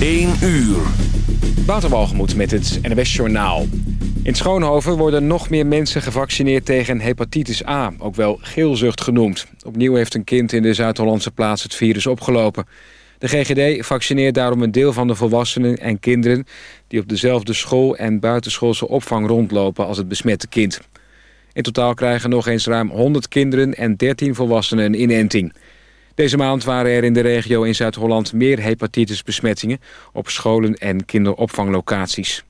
1 uur. Waterwalgemoed met het NWS Journaal. In Schoonhoven worden nog meer mensen gevaccineerd tegen hepatitis A, ook wel geelzucht genoemd. Opnieuw heeft een kind in de Zuid-Hollandse plaats het virus opgelopen. De GGD vaccineert daarom een deel van de volwassenen en kinderen... die op dezelfde school en buitenschoolse opvang rondlopen als het besmette kind. In totaal krijgen nog eens ruim 100 kinderen en 13 volwassenen inenting. Deze maand waren er in de regio in Zuid-Holland meer hepatitisbesmettingen... op scholen en kinderopvanglocaties.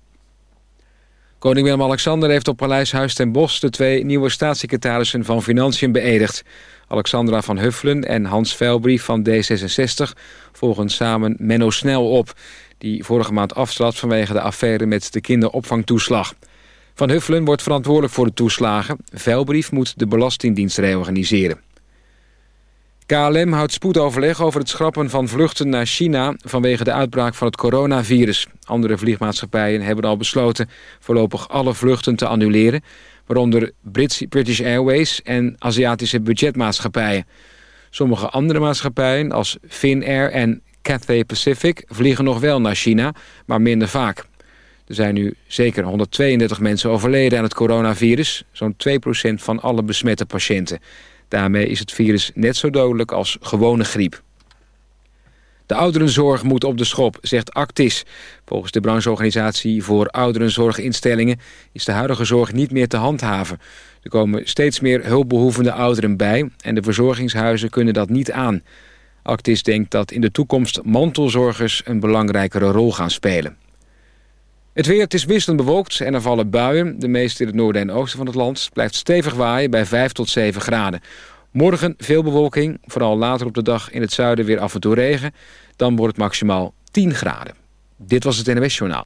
Koning Willem-Alexander heeft op Paleis Huis ten Bosch... de twee nieuwe staatssecretarissen van Financiën beëdigd. Alexandra van Huffelen en Hans Veilbrief van D66... volgen samen Menno Snel op... die vorige maand aftrad vanwege de affaire met de kinderopvangtoeslag. Van Huffelen wordt verantwoordelijk voor de toeslagen. Veilbrief moet de Belastingdienst reorganiseren. KLM houdt spoedoverleg over het schrappen van vluchten naar China... vanwege de uitbraak van het coronavirus. Andere vliegmaatschappijen hebben al besloten... voorlopig alle vluchten te annuleren... waaronder British Airways en Aziatische budgetmaatschappijen. Sommige andere maatschappijen, als Finnair en Cathay Pacific... vliegen nog wel naar China, maar minder vaak. Er zijn nu zeker 132 mensen overleden aan het coronavirus... zo'n 2% van alle besmette patiënten... Daarmee is het virus net zo dodelijk als gewone griep. De ouderenzorg moet op de schop, zegt Actis. Volgens de brancheorganisatie voor ouderenzorginstellingen... is de huidige zorg niet meer te handhaven. Er komen steeds meer hulpbehoevende ouderen bij... en de verzorgingshuizen kunnen dat niet aan. Actis denkt dat in de toekomst mantelzorgers... een belangrijkere rol gaan spelen. Het weer, het is wisselend bewolkt en er vallen buien. De meeste in het noorden en oosten van het land. Het blijft stevig waaien bij 5 tot 7 graden. Morgen veel bewolking, vooral later op de dag in het zuiden weer af en toe regen. Dan wordt het maximaal 10 graden. Dit was het NWS Journaal.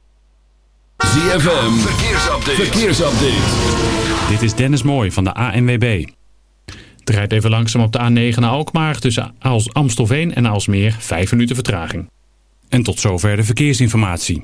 ZFM, verkeersupdate. verkeersupdate. Dit is Dennis Mooij van de ANWB. Het rijdt even langzaam op de A9 naar Alkmaar tussen Amstelveen en Aalsmeer. 5 minuten vertraging. En tot zover de verkeersinformatie.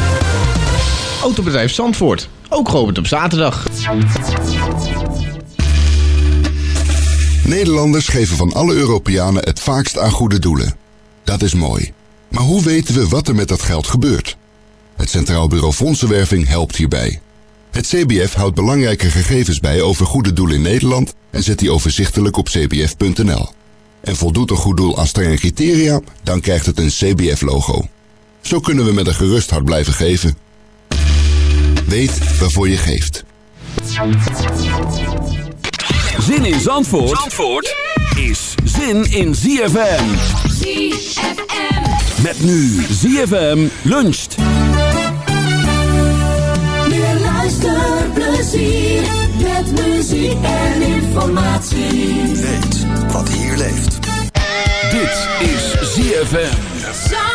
Autobedrijf Zandvoort, ook geopend op zaterdag. Nederlanders geven van alle Europeanen het vaakst aan goede doelen. Dat is mooi. Maar hoe weten we wat er met dat geld gebeurt? Het Centraal Bureau Fondsenwerving helpt hierbij. Het CBF houdt belangrijke gegevens bij over goede doelen in Nederland en zet die overzichtelijk op cbf.nl. En voldoet een goed doel aan strenge criteria, dan krijgt het een CBF-logo. Zo kunnen we met een gerust hart blijven geven. Weet waarvoor je geeft. Zin in Zandvoort, Zandvoort is zin in ZFM. ZFM. Met nu ZFM luncht. Meer luisterplezier met muziek en informatie. Weet wat hier leeft. Dit is ZFM.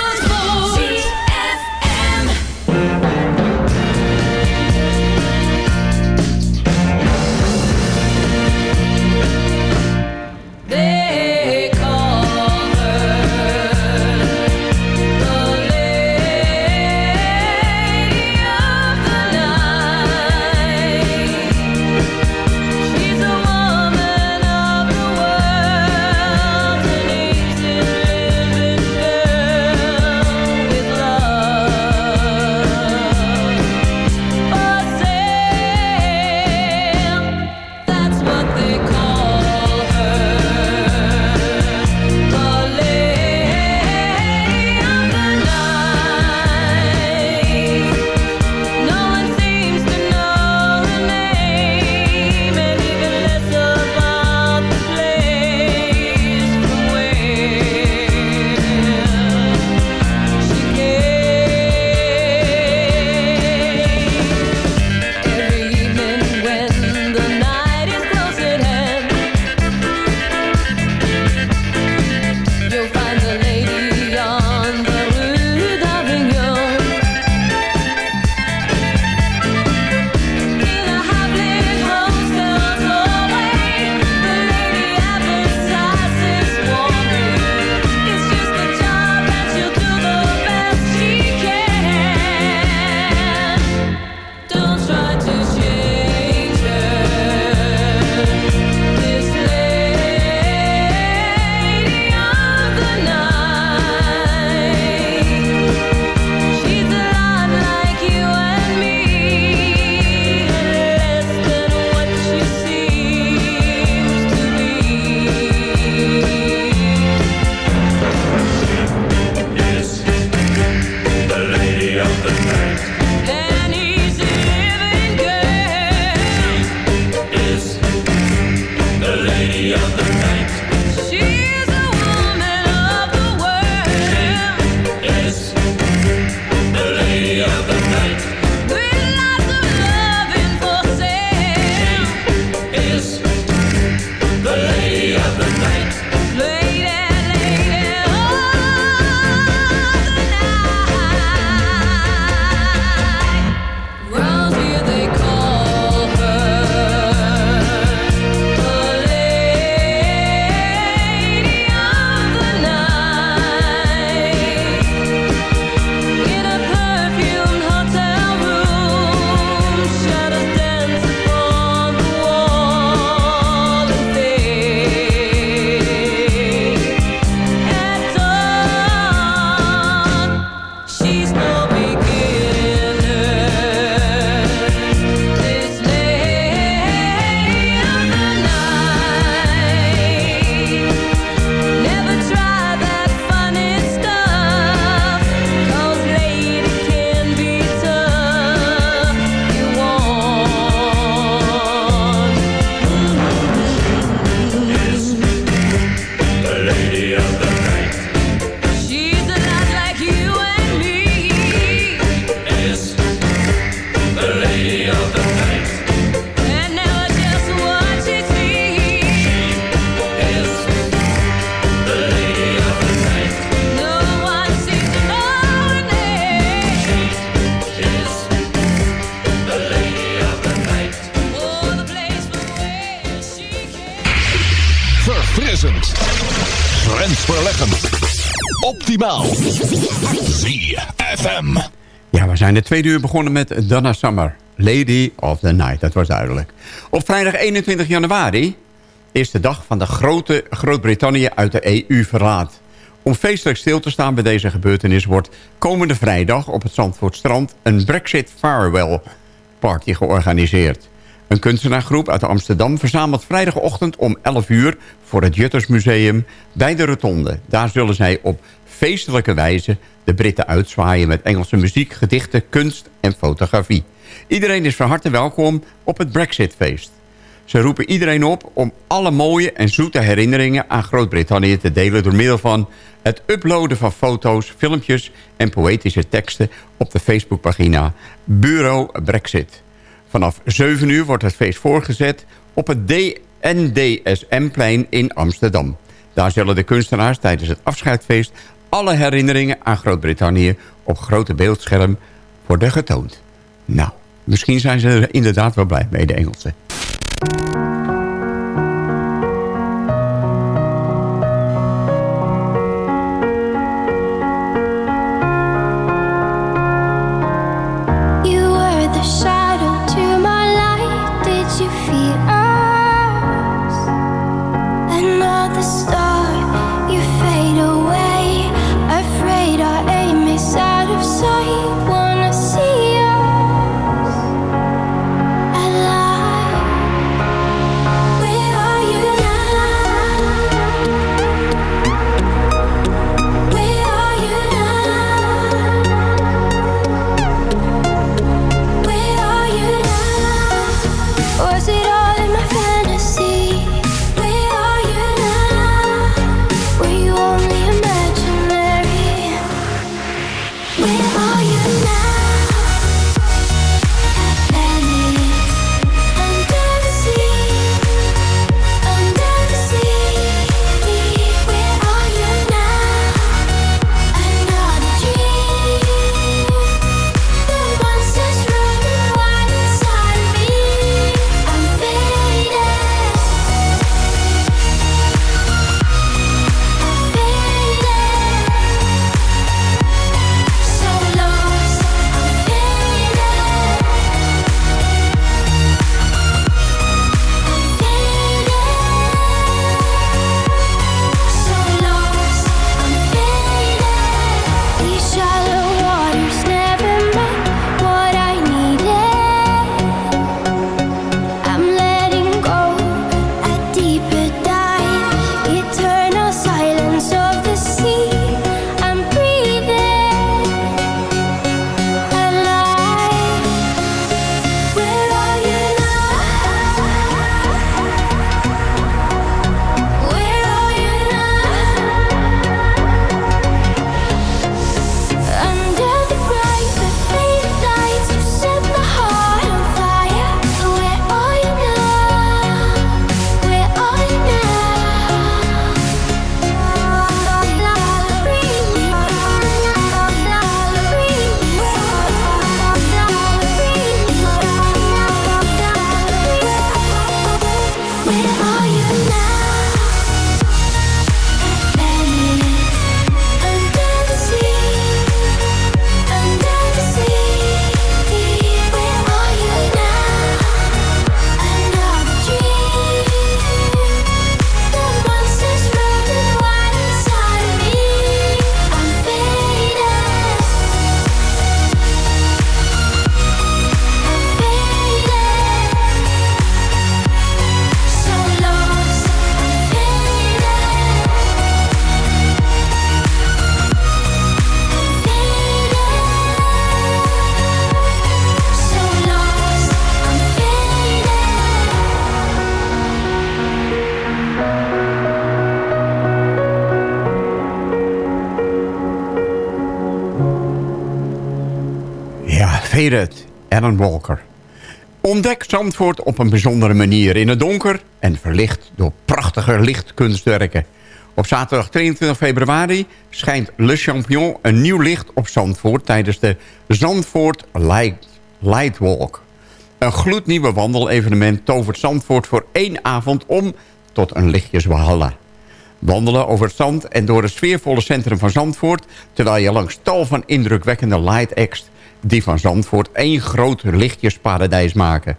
Tweede uur begonnen met Donna Summer. Lady of the Night, dat was duidelijk. Op vrijdag 21 januari is de dag van de grote Groot-Brittannië uit de EU verlaat. Om feestelijk stil te staan bij deze gebeurtenis... wordt komende vrijdag op het Zandvoortstrand een Brexit Farewell Party georganiseerd. Een kunstenaargroep uit Amsterdam verzamelt vrijdagochtend om 11 uur... voor het Juttersmuseum bij de Rotonde. Daar zullen zij op feestelijke wijze de Britten uitzwaaien... met Engelse muziek, gedichten, kunst en fotografie. Iedereen is van harte welkom op het Brexitfeest. Ze roepen iedereen op om alle mooie en zoete herinneringen aan Groot-Brittannië te delen... door middel van het uploaden van foto's, filmpjes en poëtische teksten... op de Facebookpagina Bureau Brexit. Vanaf 7 uur wordt het feest voorgezet op het NDSM-plein in Amsterdam. Daar zullen de kunstenaars tijdens het afscheidfeest... alle herinneringen aan Groot-Brittannië op grote beeldscherm worden getoond. Nou, misschien zijn ze er inderdaad wel blij mee, de Engelsen. Faded, Alan Walker. Ontdek Zandvoort op een bijzondere manier in het donker... en verlicht door prachtige lichtkunstwerken. Op zaterdag 22 februari schijnt Le Champion een nieuw licht op Zandvoort... tijdens de Zandvoort Light, Lightwalk. Een gloednieuwe wandelevenement tovert Zandvoort voor één avond om tot een lichtjeswalhalla. Wandelen over het zand en door het sfeervolle centrum van Zandvoort... terwijl je langs tal van indrukwekkende light acts... die van Zandvoort één groot lichtjesparadijs maken.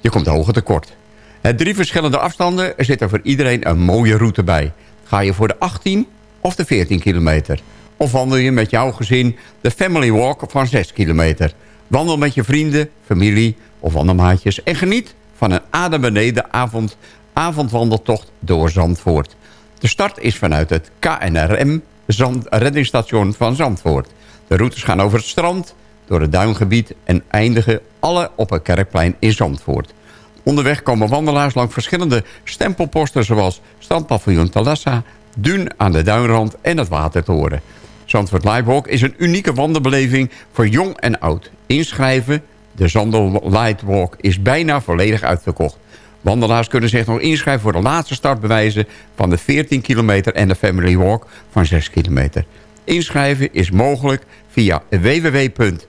Je komt hoger tekort. Drie verschillende afstanden zit er voor iedereen een mooie route bij. Ga je voor de 18 of de 14 kilometer? Of wandel je met jouw gezin de Family Walk van 6 kilometer? Wandel met je vrienden, familie of wandelmaatjes... en geniet van een adembeneden avond, avondwandeltocht door Zandvoort. De start is vanuit het KNRM Zand, reddingsstation van Zandvoort. De routes gaan over het strand, door het duingebied... en eindigen alle op het kerkplein in Zandvoort. Onderweg komen wandelaars langs verschillende stempelposten... zoals Strandpaviljoen Talassa, Dun aan de Duinrand en het Watertoren. Zandvoort Lightwalk is een unieke wandelbeleving voor jong en oud. Inschrijven, de Zandel Lightwalk is bijna volledig uitverkocht. Wandelaars kunnen zich nog inschrijven voor de laatste startbewijzen... van de 14 kilometer en de Family Walk van 6 kilometer. Inschrijven is mogelijk via www.zandvoortlightwalk.nl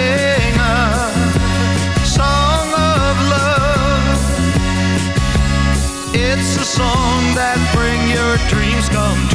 song that bring your dreams come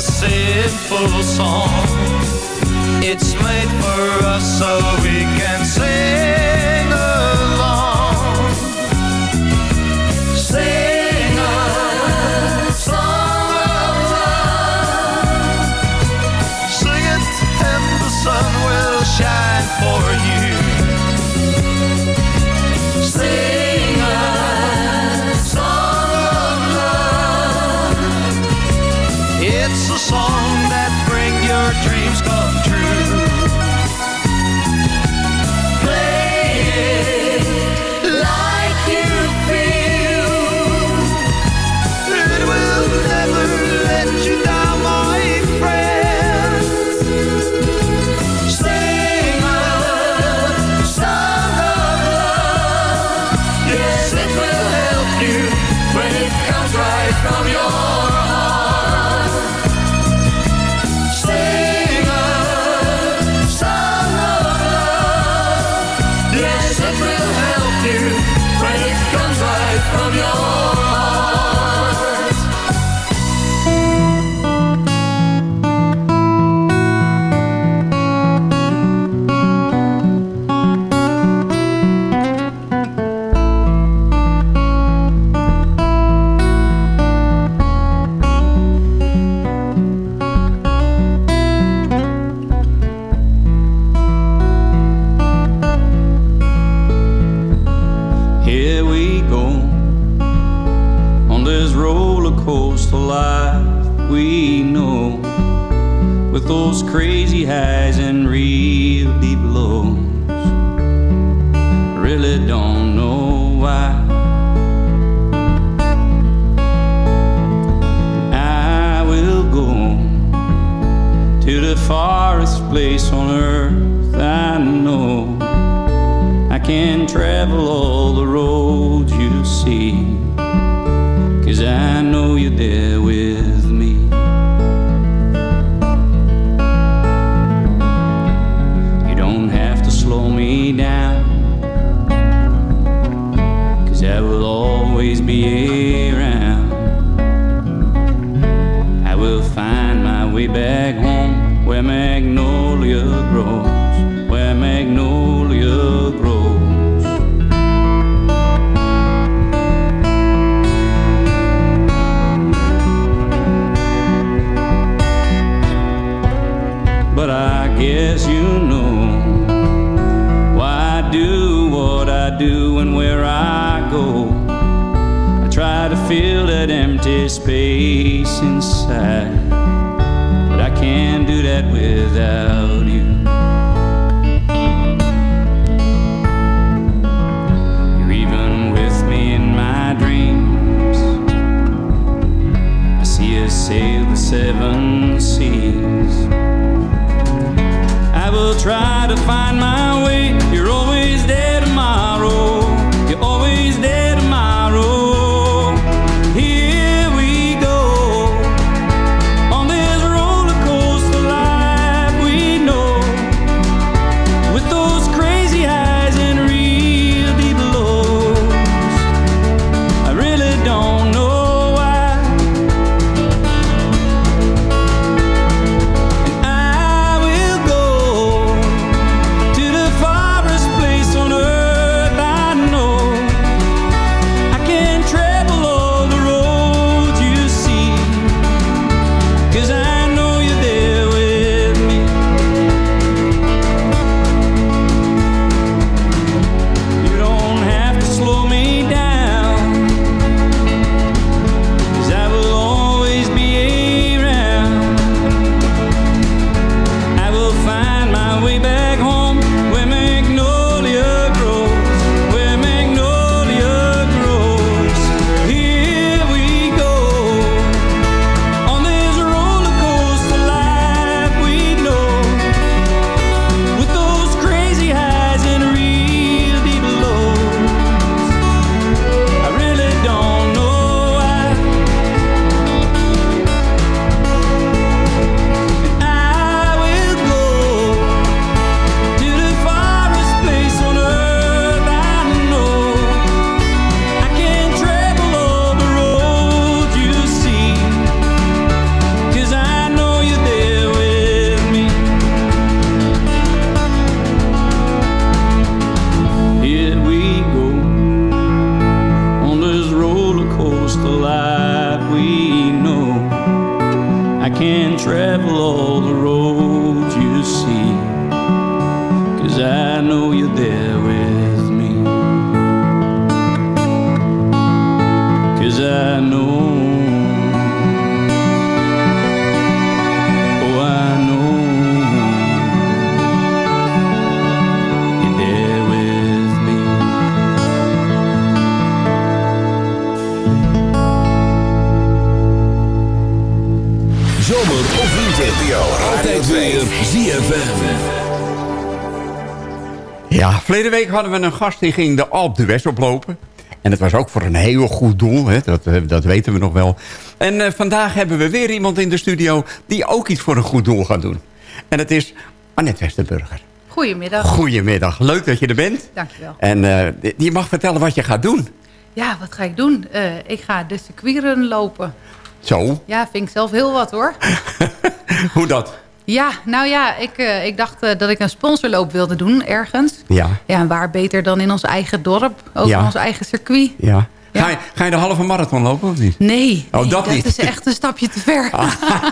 a simple song. It's made for us so we can sing verleden week hadden we een gast die ging de Alp de West oplopen. En het was ook voor een heel goed doel, hè? Dat, eh, dat weten we nog wel. En eh, vandaag hebben we weer iemand in de studio... die ook iets voor een goed doel gaat doen. En dat is Annette Westerburger. Goedemiddag. Goedemiddag, leuk dat je er bent. Dankjewel. En eh, je mag vertellen wat je gaat doen. Ja, wat ga ik doen? Ik ga de circuitrun lopen. Zo, Ja, vind ik zelf heel wat hoor. hoe dat? Ja, nou ja, ik, eh, ik dacht eh, dat ik een sponsorloop wilde doen ergens. Ja, Ja, en waar beter dan in ons eigen dorp, ook Ja. in ons eigen circuit. ja. Ga, je, ga je de halve marathon lopen of niet? Nee, Oh, nee, dat niet. is echt een stapje te ver.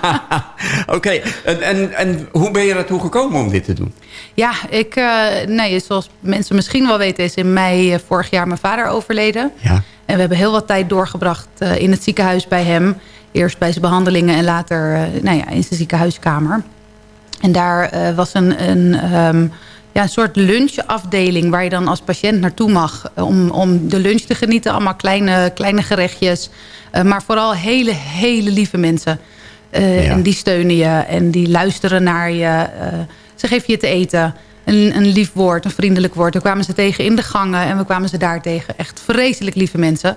Oké, en, en, en hoe ben je ertoe gekomen om dit te doen? Ja, ik, eh, nee, zoals mensen misschien wel weten... is in mei vorig jaar mijn vader overleden. Ja. En we hebben heel wat tijd doorgebracht in het ziekenhuis bij hem. Eerst bij zijn behandelingen en later nou ja, in zijn ziekenhuiskamer. En daar eh, was een, een, ehm, ja, een soort lunchafdeling... waar je dan als patiënt naartoe mag eh, om, om de lunch te genieten. Allemaal kleine, kleine gerechtjes. Eh, maar vooral hele, hele lieve mensen. Ja. En die steunen je en die luisteren naar je. ze geven je te eten. Een, een lief woord, een vriendelijk woord. We kwamen ze tegen in de gangen en we kwamen ze daar tegen. Echt vreselijk lieve mensen.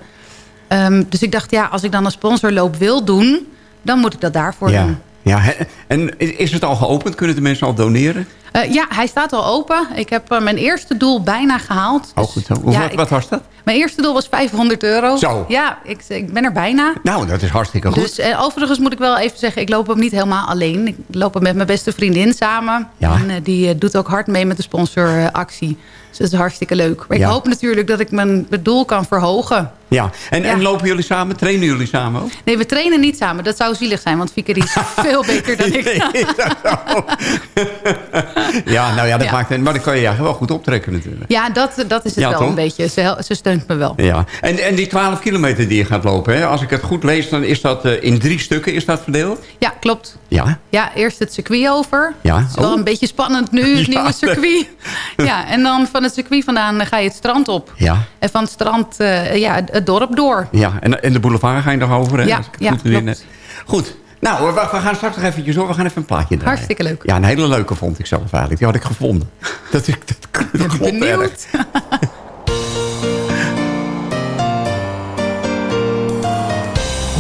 Ehm, dus ik dacht, ja, als ik dan een sponsorloop wil doen... dan moet ik dat daarvoor Ja. doen. Ja, en is het al geopend? Kunnen de mensen al doneren? Eh, ja, hij staat al open. Ik heb eh, mijn eerste doel bijna gehaald. Oh, goed zo. Hoe- Ja, wat, ik- wat was dat? Mijn eerste doel was 500 euro. Zo. Ja, ik, ik ben er bijna. Nou, dat is hartstikke goed. Dus eh, overigens moet ik wel even zeggen, ik loop hem niet helemaal alleen. Ik loop hem met mijn beste vriendin samen. Ja. En die doet ook hard mee met de sponsoractie. Dus dat is hartstikke leuk. Maar Ja. ik hoop natuurlijk dat ik mijn doel kan verhogen. Ja, en, en lopen jullie samen? Trainen jullie samen ook? Nee, we trainen niet samen. Dat zou zielig zijn, want Fieke die is veel beter dan ik. Ja, nou ja, dat Ja. maakt Maar dan kan je ja wel goed optrekken natuurlijk. Ja, dat, dat is het Ja, wel toch? een beetje. Ze, ze steunt me wel. Ja, en, en die 12 kilometer die je gaat lopen, hè, als ik het goed lees, dan is dat eh, in drie stukken is dat verdeeld? Ja, klopt. Ja. Ja, eerst het circuit over. Ja. Het is wel Oh. een beetje spannend nu, het nieuwe circuit. Ja, en dan van het circuit vandaan ga je het strand op. Ja. En van het strand eh, ja, het dorp door. Ja, en, en de boulevard ga je nog over, hè? Ja, ik ja, goed herinner. klopt. Goed. Nou, we, we gaan straks nog eventjes door. We gaan even een plaatje draaien. Hartstikke leuk. Ja, een hele leuke vond ik zelf eigenlijk. Die had ik gevonden. Dat, is, dat, dat klopt erg. Benieuwd.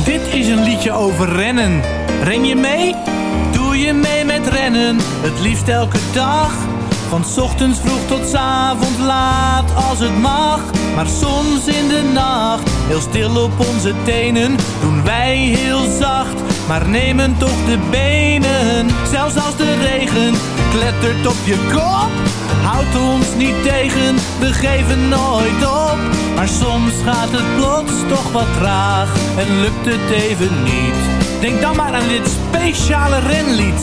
Dit is een liedje over rennen. Ren je mee? Doe je mee met rennen? Het liefst elke dag. Van ochtends vroeg tot 's avonds laat als het mag. Maar soms in de nacht, heel stil op onze tenen, doen wij heel zacht. Maar nemen toch de benen, zelfs als de regen klettert op je kop. Houdt ons niet tegen, we geven nooit op. Maar soms gaat het plots toch wat traag en lukt het even niet. Denk dan maar aan dit speciale renlied.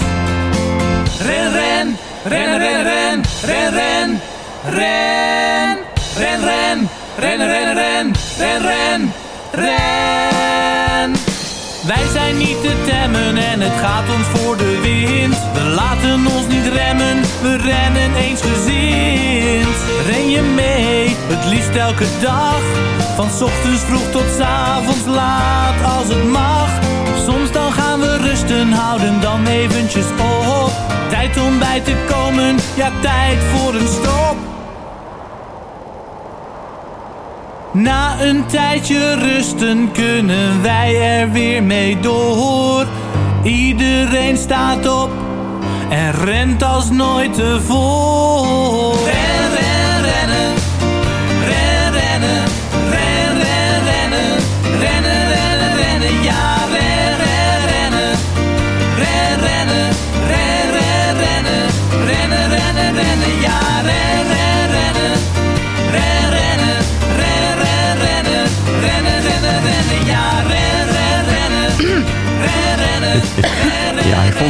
Ren, ren, ren, ren, ren, ren, ren, ren, ren, ren, ren, ren, ren, ren, ren, ren. Wij zijn niet te temmen en het gaat ons voor de wind. We laten ons niet remmen, we rennen eensgezind. Ren je mee, het liefst elke dag. Van ochtends vroeg tot avonds laat als het mag. Soms dan gaan we rusten, houden dan eventjes op. Tijd om bij te komen, ja tijd voor een stop. Na een tijdje rusten kunnen wij er weer mee door. Iedereen staat op en rent als nooit tevoren.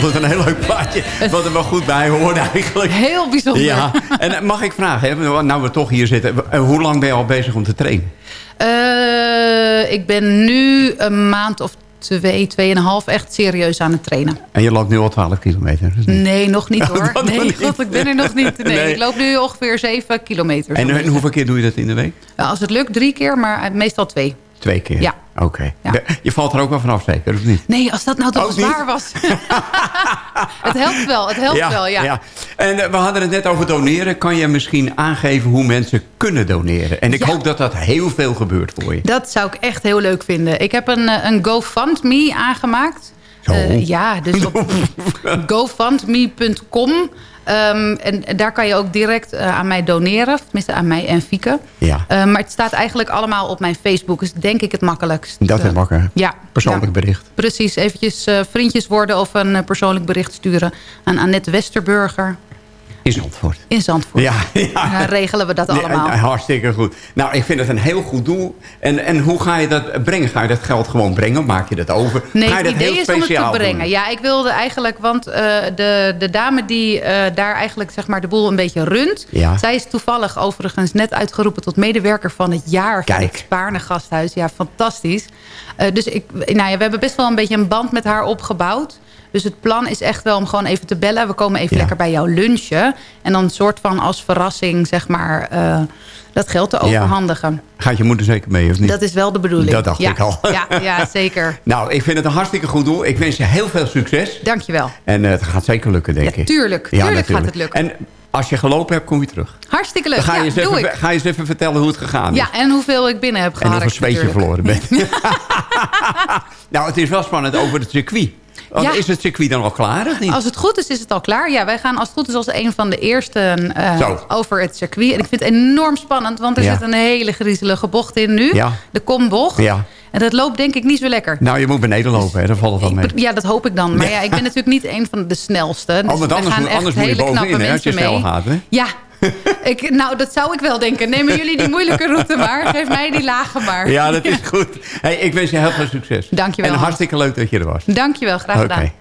Vond het een heel leuk plaatje. Wat er wel goed bij hoorde eigenlijk. Heel bijzonder. Ja, en eh, mag ik vragen, hè, nou we toch hier zitten. eh, Hoe lang ben je al bezig om te trainen? Eh, ik ben nu een maand of twee, tweeënhalf echt serieus aan het trainen. En je loopt nu al 12 kilometer. dus Nee, nog niet hoor. Dat nog Nee, god, ik ben er nog niet. Nee, Nee. Ik loop nu ongeveer zeven kilometer. En, en hoeveel keer doe je dat in de week? Als het lukt, drie keer, maar meestal twee. Twee keer? Ja. Oké. Ja. Je valt er ook wel vanaf zeker, of niet? Nee, als dat nou toch waar was. het helpt wel, het helpt wel, ja. En eh, we hadden het net over doneren. Kan je misschien aangeven hoe mensen kunnen doneren? En ik Ja. hoop dat dat heel veel gebeurt voor je. Dat zou ik echt heel leuk vinden. Ik heb een, eh, een GoFundMe aangemaakt. Eh, ja, dus op gofundme.com. Ehm, en daar kan je ook direct eh, aan mij doneren. Tenminste, aan mij en Fieke. Ja. Eh, maar het staat eigenlijk allemaal op mijn Facebook. Dus denk ik het makkelijkst. Dat is makkelijk. Ja. Persoonlijk ja. bericht. Precies, eventjes vriendjes worden of een persoonlijk bericht sturen aan Annette Westerburger In Zandvoort. in Zandvoort. Ja, ja. Dan regelen we dat allemaal. eh, hartstikke goed. Nou, ik vind het een heel goed doel. En, en hoe ga je dat brengen? Ga je dat geld gewoon brengen? Maak je dat over? Nee, ga je het dat idee heel is om het te brengen. doen? Ja, ik wilde eigenlijk, want eh, de, de dame die eh, daar eigenlijk zeg maar de boel een beetje runt. Ja. Zij is toevallig overigens net uitgeroepen tot medewerker van het jaar van het Spaarne Gasthuis. Ja, fantastisch. Dus ik, nou ja, we hebben best wel een beetje een band met haar opgebouwd. Dus het plan is echt wel om gewoon even te bellen. We komen even Ja. lekker bij jou lunchen. En dan een soort van als verrassing, zeg maar, eh, dat geld te Ja. overhandigen. Gaat je moeder zeker mee, of niet? Dat is wel de bedoeling. Dat dacht ja. ik al. Ja, ja, zeker. Nou, ik vind het een hartstikke goed doel. Ik wens je heel veel succes. Dankjewel. En eh, het gaat zeker lukken, denk Ja, ik. tuurlijk. Tuurlijk gaat het lukken. En als je gelopen hebt, kom je terug. Hartstikke leuk. Dan ga je, ja, eens even, ik. ga je eens even vertellen hoe het gegaan is. Ja, en hoeveel ik binnen heb en geharkt. hoeveel zweet je natuurlijk. verloren bent. nou, het is wel spannend over het circuit. Want Ja. Is het circuit dan al klaar of niet? Als het goed is, is het al klaar. Ja, wij gaan als het goed is als een van de eerste eh, over het circuit. En ik vind het enorm spannend, want er Ja. zit een hele griezelige bocht in nu. Ja. De kombocht. Ja. En dat loopt denk ik niet zo lekker. Nou, je moet beneden lopen, hè. Dan valt het wel mee. Ja, dat hoop ik dan. Maar ja, ik ben natuurlijk niet een van de snelste. Dus Oh, er anders, echt anders moet je hele knappe bovenin, hè, als je mensen snel mee. gaat, hè? Ja, ik, nou dat zou ik wel denken. Nemen jullie die moeilijke route maar. Geef mij die lage maar. Ja, dat is goed. Hey, ik wens je heel veel succes. Dankjewel, En hartstikke leuk dat je er was. Dankjewel, graag gedaan.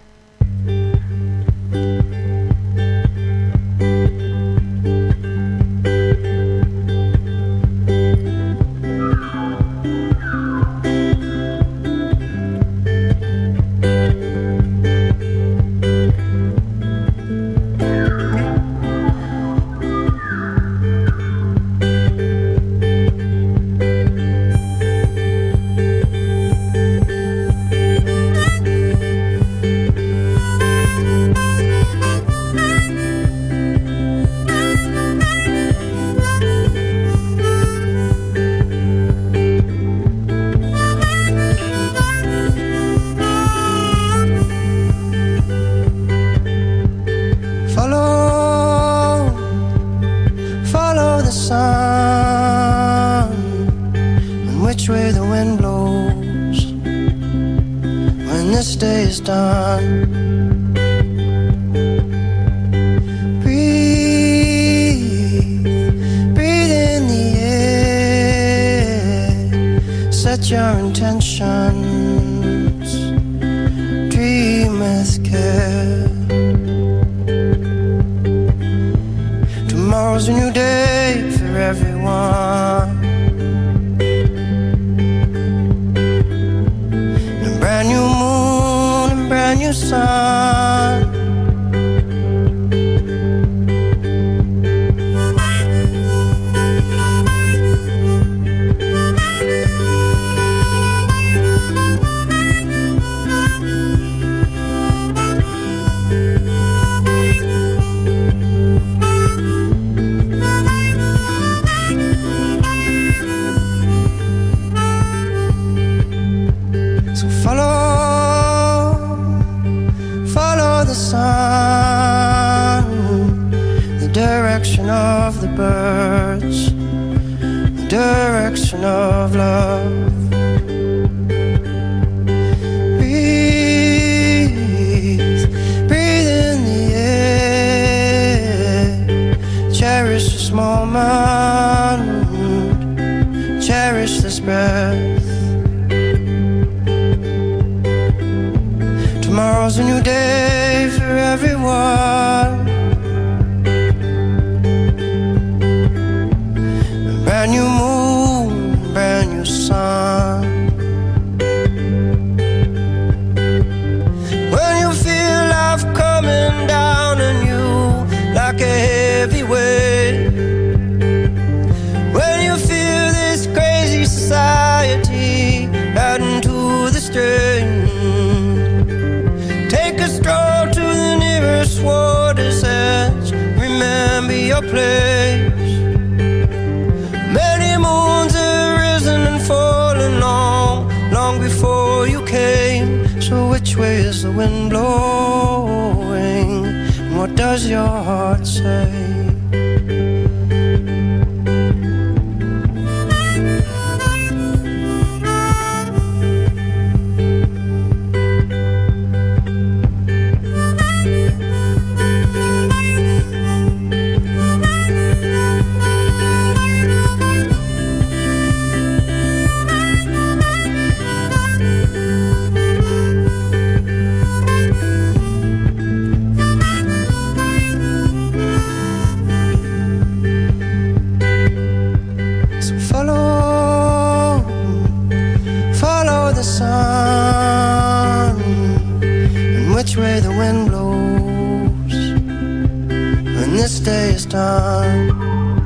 Time.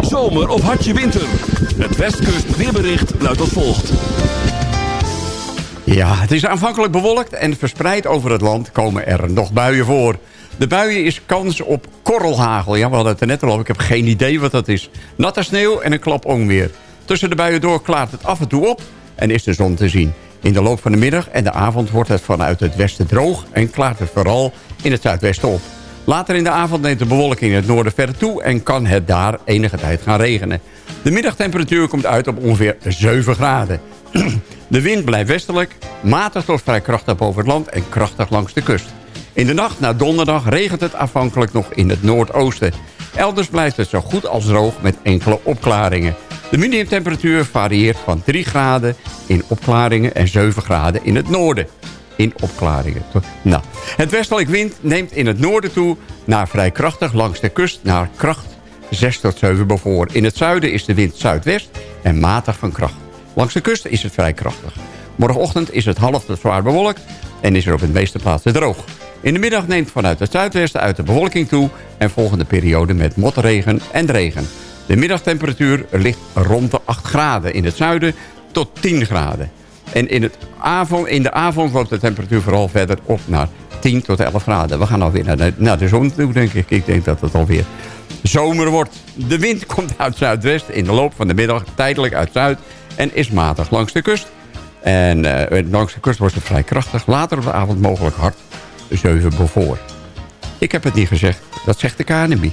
Zomer of hartje winter. Het Westkust weerbericht luidt als volgt. Ja, het is aanvankelijk bewolkt en verspreid over het land komen er nog buien voor. De buien is kans op korrelhagel. Ja, we hadden het er net al over. Ik heb geen idee wat dat is. Natte sneeuw en een klap onweer. Tussen de buien door klaart het af en toe op en is de zon te zien. In de loop van de middag en de avond wordt het vanuit het westen droog... en klaart het vooral in het zuidwesten op. Later in de avond neemt de bewolking in het noorden verder toe... en kan het daar enige tijd gaan regenen. De middagtemperatuur komt uit op ongeveer 7 graden. De wind blijft westelijk, matig tot vrij krachtig boven het land... en krachtig langs de kust. In de nacht naar donderdag regent het afhankelijk nog in het noordoosten. Elders blijft het zo goed als droog met enkele opklaringen. De minimumtemperatuur varieert van 3 graden in opklaringen... en 7 graden in het noorden in opklaringen. Nou, het westelijk wind neemt in het noorden toe naar vrij krachtig langs de kust naar kracht 6 tot 7 bevoor. In het zuiden is de wind zuidwest en matig van kracht. Langs de kust is het vrij krachtig. Morgenochtend is het half tot zwaar bewolkt en is er op de meeste plaatsen droog. In de middag neemt vanuit het zuidwesten uit de bewolking toe... en volgende periode met motregen en regen. De middagtemperatuur ligt rond de 8 graden in het zuiden tot 10 graden. En in, het avond, in de avond loopt de temperatuur vooral verder op naar 10 tot 11 graden. We gaan alweer naar de, naar de zon toe, denk ik. Ik denk dat het alweer zomer wordt. De wind komt uit zuidwest in de loop van de middag tijdelijk uit zuid... en is matig langs de kust. En eh, langs de kust wordt het vrij krachtig. Later op de avond mogelijk hard 7 bevoor. Ik heb het niet gezegd. Dat zegt de KNMI.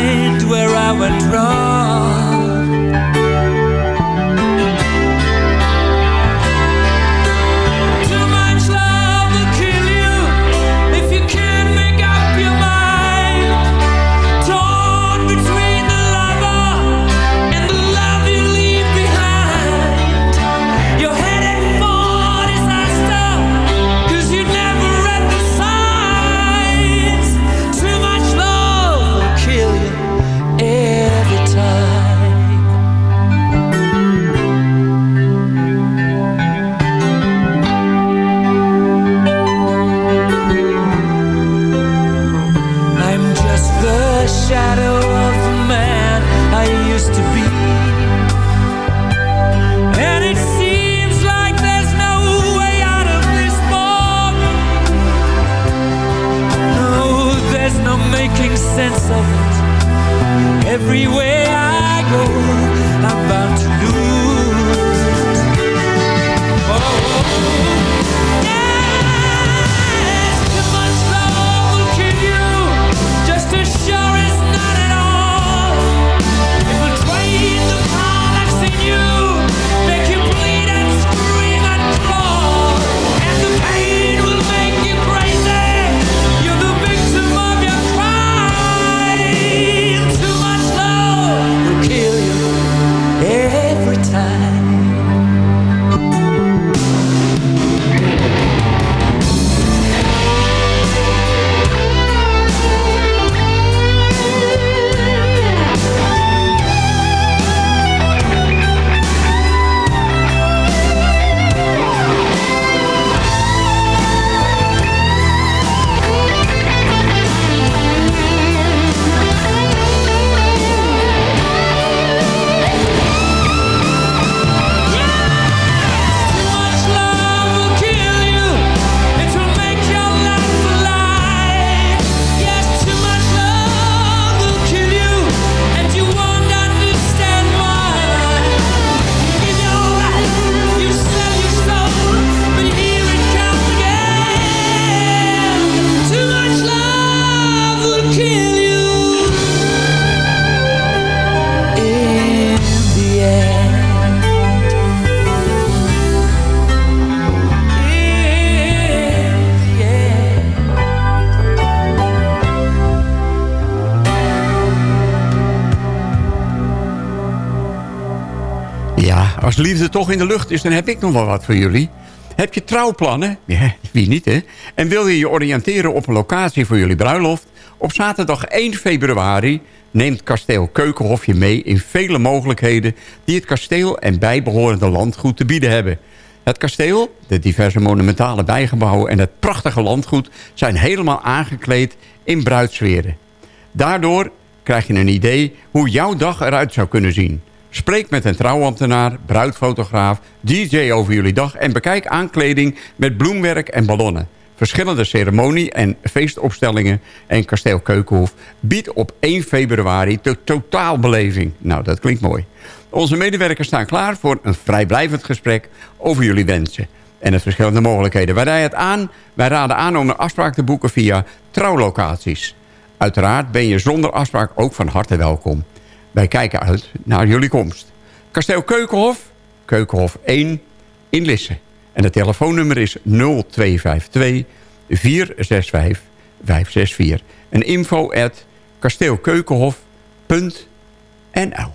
and wrong Everywhere toch in de lucht is, dan heb ik nog wel wat voor jullie. Heb je trouwplannen? Ja, wie niet, hè? En wil je je oriënteren op een locatie voor jullie bruiloft? Op zaterdag 1 februari neemt kasteel Keukenhof je mee... in vele mogelijkheden die het kasteel en bijbehorende landgoed te bieden hebben. Het kasteel, de diverse monumentale bijgebouwen... en het prachtige landgoed zijn helemaal aangekleed in bruidsferen. Daardoor krijg je een idee hoe jouw dag eruit zou kunnen zien. Spreek met een trouwambtenaar, bruidfotograaf, DJ over jullie dag... en bekijk aankleding met bloemwerk en ballonnen. Verschillende ceremonie- en feestopstellingen en Kasteel Keukenhof... biedt op 1 februari de totaalbeleving. Nou, dat klinkt mooi. Onze medewerkers staan klaar voor een vrijblijvend gesprek over jullie wensen en de verschillende mogelijkheden. Wij raden, het aan, wij raden aan om een afspraak te boeken via trouwlocaties. Uiteraard ben je zonder afspraak ook van harte welkom. Wij kijken uit naar jullie komst. Kasteel Keukenhof, Keukenhof 1 in Lisse. En het telefoonnummer is 0252 465 564. En info at kasteelkeukenhof.nl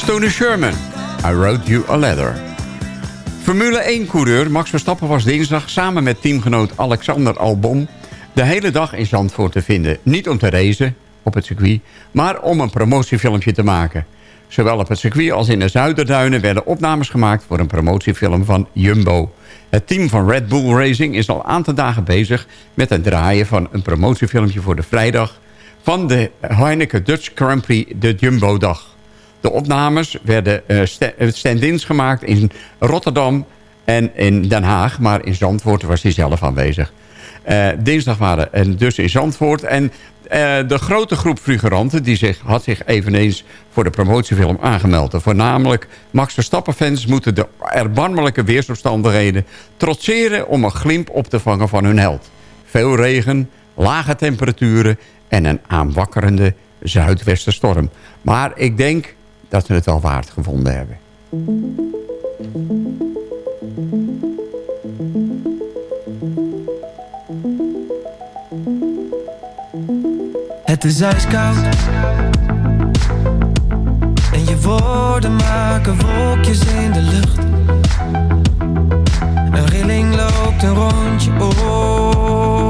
was Tony Sherman. I wrote you a letter. Formule 1-coureur Max Verstappen was dinsdag samen met teamgenoot Alexander Albon... de hele dag in Zandvoort te vinden. Niet om te racen op het circuit, maar om een promotiefilmpje te maken. Zowel op het circuit als in de Zuiderduinen werden opnames gemaakt... voor een promotiefilm van Jumbo. Het team van Red Bull Racing is al een aantal dagen bezig... met het draaien van een promotiefilmpje voor de vrijdag... van de Heineken Dutch Grand Prix, de Jumbo-dag. De opnames werden eh, eh, stand-ins gemaakt in Rotterdam en in Den Haag. Maar in Zandvoort was hij zelf aanwezig. Eh, dinsdag waren en dus in Zandvoort. En de grote groep figuranten die zich, had zich eveneens voor de promotiefilm aangemeld. Voornamelijk Max Verstappen-fans moeten de erbarmelijke weersomstandigheden trotseren... om een glimp op te vangen van hun held. Veel regen, lage temperaturen en een aanwakkerende zuidwestenstorm. Maar ik denk dat we het al waard gevonden hebben. Het is ijskoud. En je woorden maken wolkjes in de lucht. Een rilling loopt een rondje op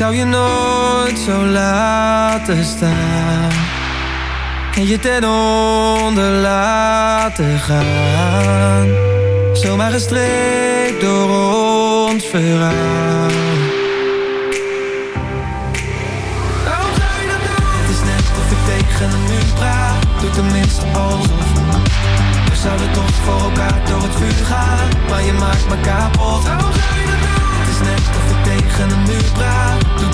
Zou je nooit zo laten staan. En je ten onder laten gaan. Zomaar gestreept door ons verhaal. Zou je dat doen? Het is net of ik tegen een muur praat. Doe tenminste alsof We zouden toch voor elkaar door het vuur gaan. Maar je maakt me kapot. Zou je dat doen? Het is net of ik tegen een muur praat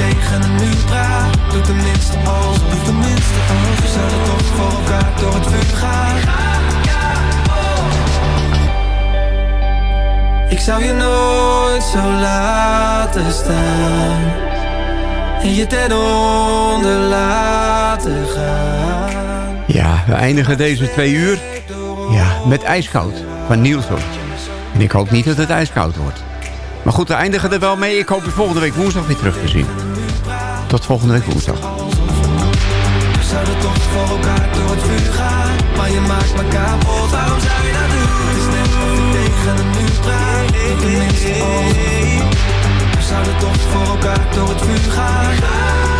tegen een muur praat Doe tenminste alsof Doe tenminste alsof We zouden toch voor elkaar door het vuur gaan Ik zou je nooit zo laten staan. En je ten onder laten gaan. Ja, we eindigen deze twee uur ja, met ijskoud van Nielsen. En ik hoop niet dat het ijskoud wordt. Maar goed, we eindigen er wel mee. Ik hoop je volgende week woensdag weer terug te zien. Tot volgende week woensdag. We zouden toch voor elkaar door het vuur gaan. Maar je maakt me kapot. Waarom zou je dat doen? Het is net of ik tegen een muur praat. Tenminste, als We zouden toch voor elkaar door het vuur gaan.